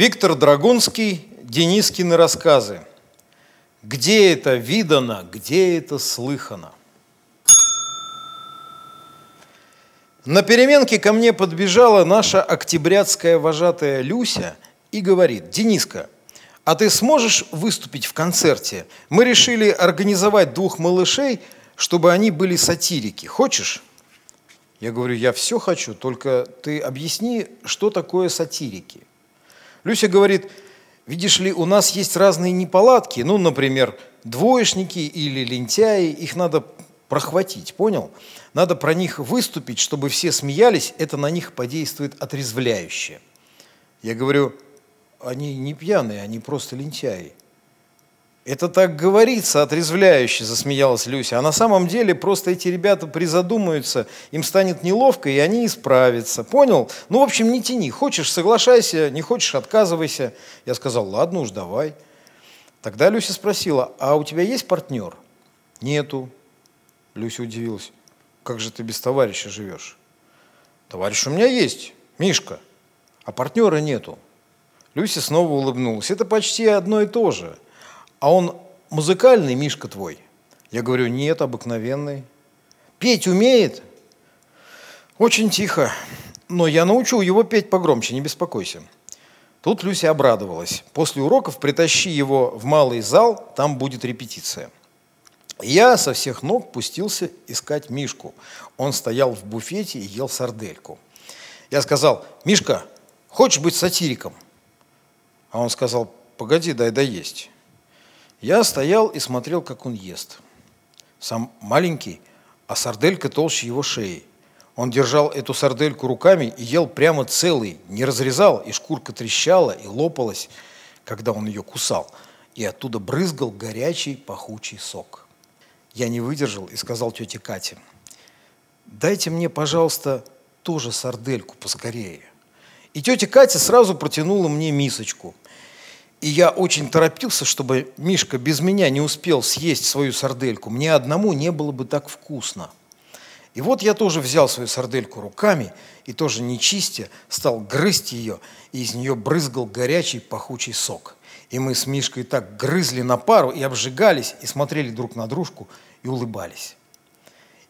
Виктор Драгунский, Денискины рассказы. Где это видано, где это слыхано? На переменке ко мне подбежала наша октябрятская вожатая Люся и говорит, Дениска, а ты сможешь выступить в концерте? Мы решили организовать двух малышей, чтобы они были сатирики. Хочешь? Я говорю, я все хочу, только ты объясни, что такое сатирики. Люся говорит, видишь ли, у нас есть разные неполадки, ну, например, двоечники или лентяи, их надо прохватить, понял? Надо про них выступить, чтобы все смеялись, это на них подействует отрезвляюще. Я говорю, они не пьяные, они просто лентяи. Это так говорится, отрезвляюще, засмеялась Люся. А на самом деле просто эти ребята призадумаются, им станет неловко, и они исправятся. Понял? Ну, в общем, не тяни. Хочешь, соглашайся, не хочешь, отказывайся. Я сказал, ладно уж, давай. Тогда Люся спросила, а у тебя есть партнер? Нету. Люся удивилась. Как же ты без товарища живешь? Товарищ у меня есть, Мишка, а партнера нету. Люся снова улыбнулась. Это почти одно и то же – а он музыкальный, Мишка твой? Я говорю, нет, обыкновенный. Петь умеет? Очень тихо. Но я научу его петь погромче, не беспокойся. Тут Люся обрадовалась. После уроков притащи его в малый зал, там будет репетиция. Я со всех ног пустился искать Мишку. Он стоял в буфете и ел сардельку. Я сказал, Мишка, хочешь быть сатириком? А он сказал, погоди, дай доесть. Я стоял и смотрел, как он ест. Сам маленький, а сарделька толще его шеи. Он держал эту сардельку руками и ел прямо целый, не разрезал, и шкурка трещала и лопалась, когда он ее кусал, и оттуда брызгал горячий пахучий сок. Я не выдержал и сказал тете Кате, дайте мне, пожалуйста, тоже сардельку поскорее. И тетя Катя сразу протянула мне мисочку – и я очень торопился, чтобы Мишка без меня не успел съесть свою сардельку. Мне одному не было бы так вкусно. И вот я тоже взял свою сардельку руками и тоже не чистя стал грызть ее, и из нее брызгал горячий пахучий сок. И мы с Мишкой так грызли на пару и обжигались, и смотрели друг на дружку, и улыбались.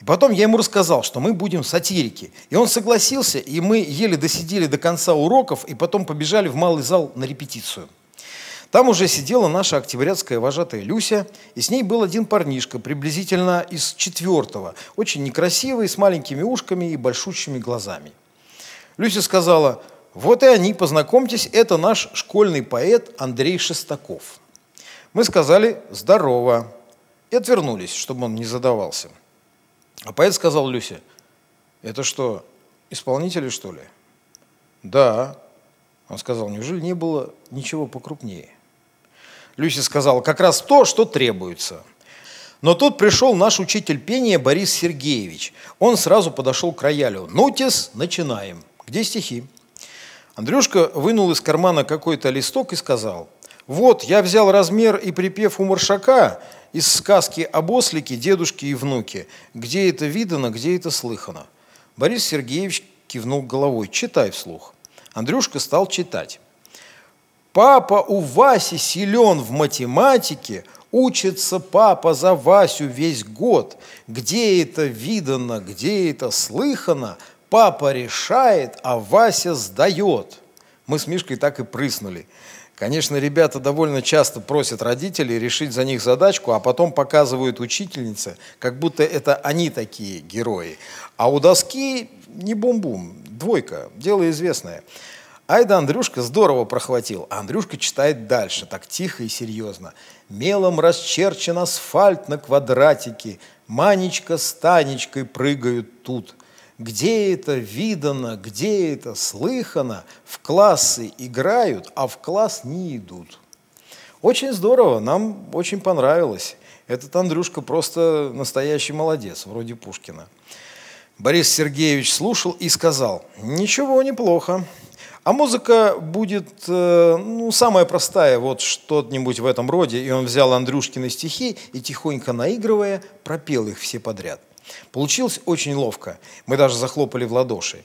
И потом я ему рассказал, что мы будем сатирики. И он согласился, и мы еле досидели до конца уроков, и потом побежали в малый зал на репетицию. Там уже сидела наша октябрятская вожатая Люся, и с ней был один парнишка, приблизительно из четвертого, очень некрасивый, с маленькими ушками и большущими глазами. Люся сказала, вот и они, познакомьтесь, это наш школьный поэт Андрей Шестаков. Мы сказали «здорово» и отвернулись, чтобы он не задавался. А поэт сказал Люсе, это что, исполнители, что ли? Да. Он сказал, неужели не было ничего покрупнее? Люся сказала, как раз то, что требуется. Но тут пришел наш учитель пения Борис Сергеевич. Он сразу подошел к роялю. «Нутис, начинаем. Где стихи?» Андрюшка вынул из кармана какой-то листок и сказал, «Вот, я взял размер и припев у Маршака из сказки об ослике, дедушке и внуке. Где это видано, где это слыхано?» Борис Сергеевич кивнул головой. «Читай вслух». Андрюшка стал читать. Папа у Васи силен в математике, учится папа за Васю весь год. Где это видано, где это слыхано, папа решает, а Вася сдает. Мы с Мишкой так и прыснули. Конечно, ребята довольно часто просят родителей решить за них задачку, а потом показывают учительнице, как будто это они такие герои. А у доски не бум-бум, двойка, дело известное. Айда Андрюшка здорово прохватил, а Андрюшка читает дальше, так тихо и серьезно. Мелом расчерчен асфальт на квадратике, Манечка с Танечкой прыгают тут. Где это видано, где это слыхано, в классы играют, а в класс не идут. Очень здорово, нам очень понравилось. Этот Андрюшка просто настоящий молодец, вроде Пушкина. Борис Сергеевич слушал и сказал, ничего, неплохо. А музыка будет, э, ну, самая простая, вот что-нибудь в этом роде. И он взял Андрюшкины стихи и, тихонько наигрывая, пропел их все подряд. Получилось очень ловко. Мы даже захлопали в ладоши.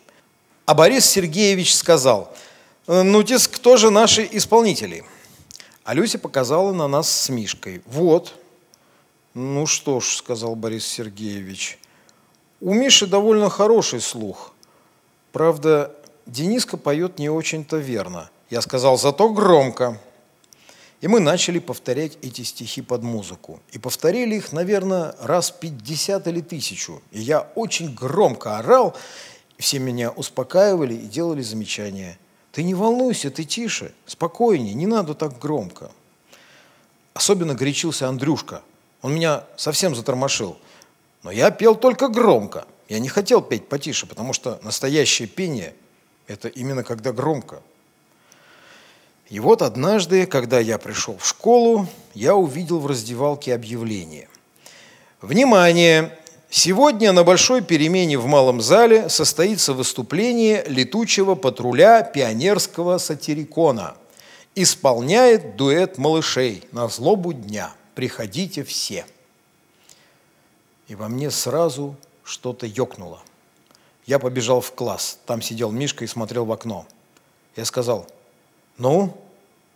А Борис Сергеевич сказал, Ну-тис, кто же наши исполнители? А Люся показала на нас с Мишкой. Вот. Ну что ж, сказал Борис Сергеевич, у Миши довольно хороший слух. Правда, Дениска поет не очень-то верно. Я сказал, зато громко. И мы начали повторять эти стихи под музыку. И повторили их, наверное, раз 50 или тысячу. И я очень громко орал, все меня успокаивали и делали замечания. Ты не волнуйся, ты тише, спокойнее, не надо так громко. Особенно горячился Андрюшка. Он меня совсем затормошил. Но я пел только громко. Я не хотел петь потише, потому что настоящее пение – это именно когда громко – и вот однажды, когда я пришел в школу, я увидел в раздевалке объявление. Внимание! Сегодня на большой перемене в малом зале состоится выступление летучего патруля пионерского сатирикона. Исполняет дуэт малышей на злобу дня. Приходите все. И во мне сразу что-то ёкнуло. Я побежал в класс. Там сидел Мишка и смотрел в окно. Я сказал – ну,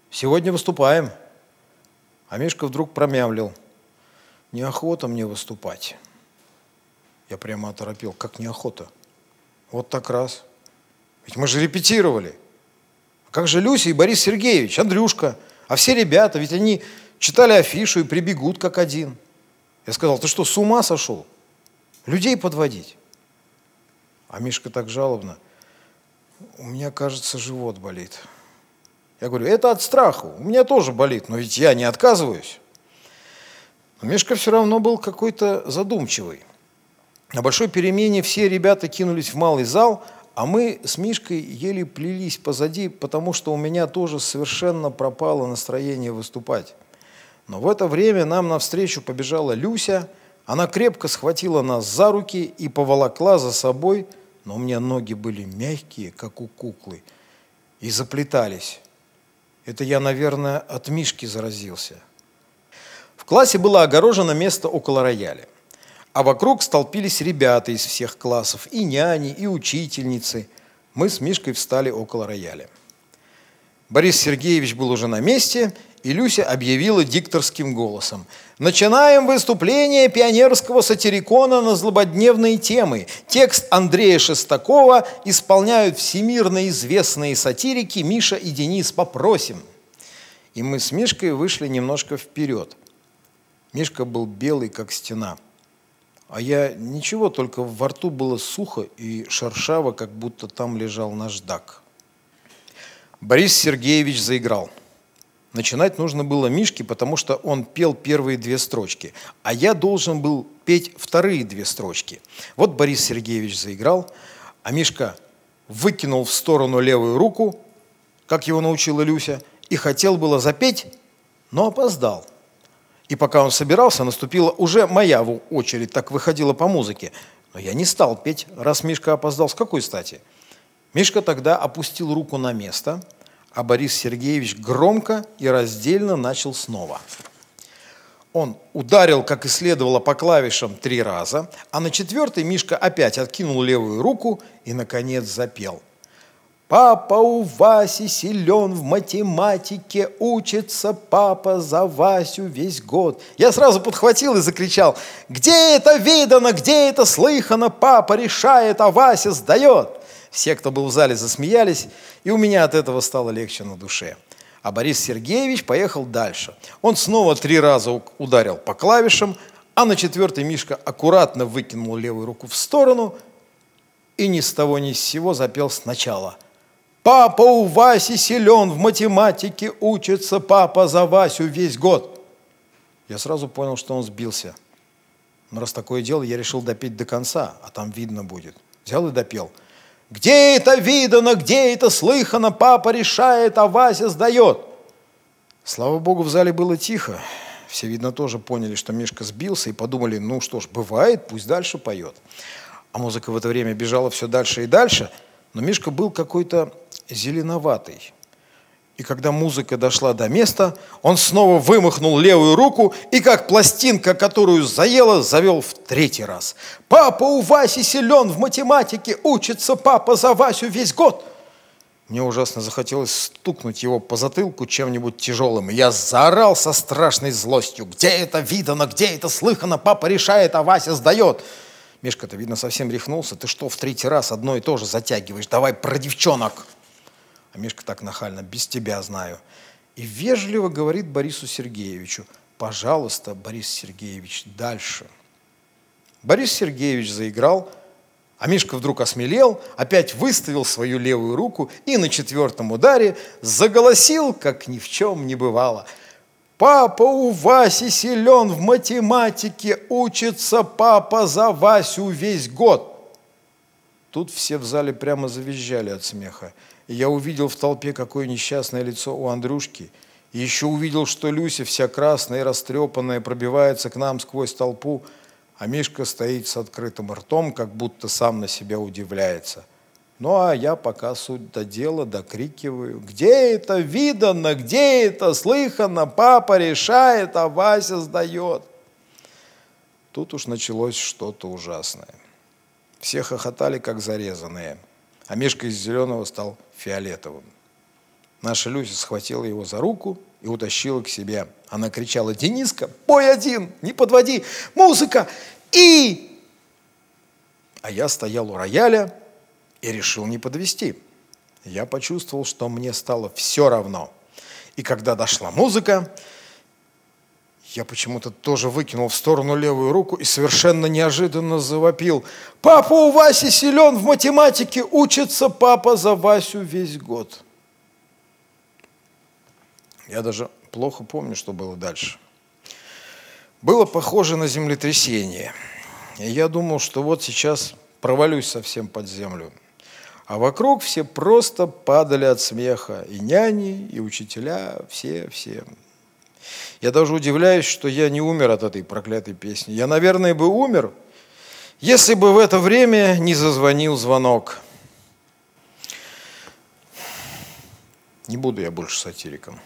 сегодня выступаем. А Мишка вдруг промямлил. Неохота мне выступать. Я прямо оторопел. Как неохота? Вот так раз. Ведь мы же репетировали. А как же Люся и Борис Сергеевич, Андрюшка, а все ребята, ведь они читали афишу и прибегут как один. Я сказал, ты что, с ума сошел? Людей подводить? А Мишка так жалобно. У меня, кажется, живот болит. Я говорю, это от страха, у меня тоже болит, но ведь я не отказываюсь. Но Мишка все равно был какой-то задумчивый. На большой перемене все ребята кинулись в малый зал, а мы с Мишкой еле плелись позади, потому что у меня тоже совершенно пропало настроение выступать. Но в это время нам навстречу побежала Люся, она крепко схватила нас за руки и поволокла за собой, но у меня ноги были мягкие, как у куклы, и заплетались. Это я, наверное, от Мишки заразился. В классе было огорожено место около рояля. А вокруг столпились ребята из всех классов, и няни, и учительницы. Мы с Мишкой встали около рояля. Борис Сергеевич был уже на месте, и Люся объявила дикторским голосом. «Начинаем выступление пионерского сатирикона на злободневные темы. Текст Андрея Шестакова исполняют всемирно известные сатирики Миша и Денис. Попросим». И мы с Мишкой вышли немножко вперед. Мишка был белый, как стена. А я ничего, только во рту было сухо и шершаво, как будто там лежал наждак. Борис Сергеевич заиграл – Начинать нужно было Мишке, потому что он пел первые две строчки, а я должен был петь вторые две строчки. Вот Борис Сергеевич заиграл, а Мишка выкинул в сторону левую руку, как его научила Люся, и хотел было запеть, но опоздал. И пока он собирался, наступила уже моя очередь, так выходила по музыке. Но я не стал петь, раз Мишка опоздал. С какой стати? Мишка тогда опустил руку на место – а Борис Сергеевич громко и раздельно начал снова. Он ударил, как и следовало, по клавишам три раза, а на четвертый Мишка опять откинул левую руку и, наконец, запел. Папа у Васи силен в математике, учится папа за Васю весь год. Я сразу подхватил и закричал, где это видано, где это слыхано, папа решает, а Вася сдает. Все, кто был в зале, засмеялись, и у меня от этого стало легче на душе. А Борис Сергеевич поехал дальше. Он снова три раза ударил по клавишам, а на четвертый Мишка аккуратно выкинул левую руку в сторону и ни с того ни с сего запел сначала. «Папа у Васи силен в математике, учится папа за Васю весь год». Я сразу понял, что он сбился. Но раз такое дело, я решил допеть до конца, а там видно будет. Взял и допел – где это видано, где это слыхано, папа решает, а Вася сдает. Слава богу, в зале было тихо. Все, видно, тоже поняли, что Мишка сбился и подумали, ну что ж, бывает, пусть дальше поет. А музыка в это время бежала все дальше и дальше, но Мишка был какой-то зеленоватый. И когда музыка дошла до места, он снова вымахнул левую руку и, как пластинка, которую заело, завел в третий раз. «Папа у Васи силен в математике, учится папа за Васю весь год!» Мне ужасно захотелось стукнуть его по затылку чем-нибудь тяжелым. Я заорал со страшной злостью. «Где это видано? Где это слыхано? Папа решает, а Вася сдает!» Мишка-то, видно, совсем рехнулся. «Ты что, в третий раз одно и то же затягиваешь? Давай про девчонок!» А Мишка так нахально. «Без тебя знаю». И вежливо говорит Борису Сергеевичу. «Пожалуйста, Борис Сергеевич, дальше». Борис Сергеевич заиграл – а Мишка вдруг осмелел, опять выставил свою левую руку и на четвертом ударе заголосил, как ни в чем не бывало. «Папа у Васи силен в математике, учится папа за Васю весь год». Тут все в зале прямо завизжали от смеха. И я увидел в толпе, какое несчастное лицо у Андрюшки. И еще увидел, что Люся вся красная и растрепанная пробивается к нам сквозь толпу – а Мишка стоит с открытым ртом, как будто сам на себя удивляется. Ну, а я пока суть до дела докрикиваю. Где это видано, где это слыхано, папа решает, а Вася сдает. Тут уж началось что-то ужасное. Все хохотали, как зарезанные, а Мишка из зеленого стал фиолетовым. Наша Люся схватила его за руку и утащила к себе. Она кричала, Дениска, пой один, не подводи, музыка и... А я стоял у рояля и решил не подвести. Я почувствовал, что мне стало все равно. И когда дошла музыка, я почему-то тоже выкинул в сторону левую руку и совершенно неожиданно завопил. «Папа у Васи силен в математике, учится папа за Васю весь год». Я даже плохо помню, что было дальше. Было похоже на землетрясение. И я думал, что вот сейчас провалюсь совсем под землю. А вокруг все просто падали от смеха. И няни, и учителя, все-все. Я даже удивляюсь, что я не умер от этой проклятой песни. Я, наверное, бы умер, если бы в это время не зазвонил звонок. Не буду я больше сатириком.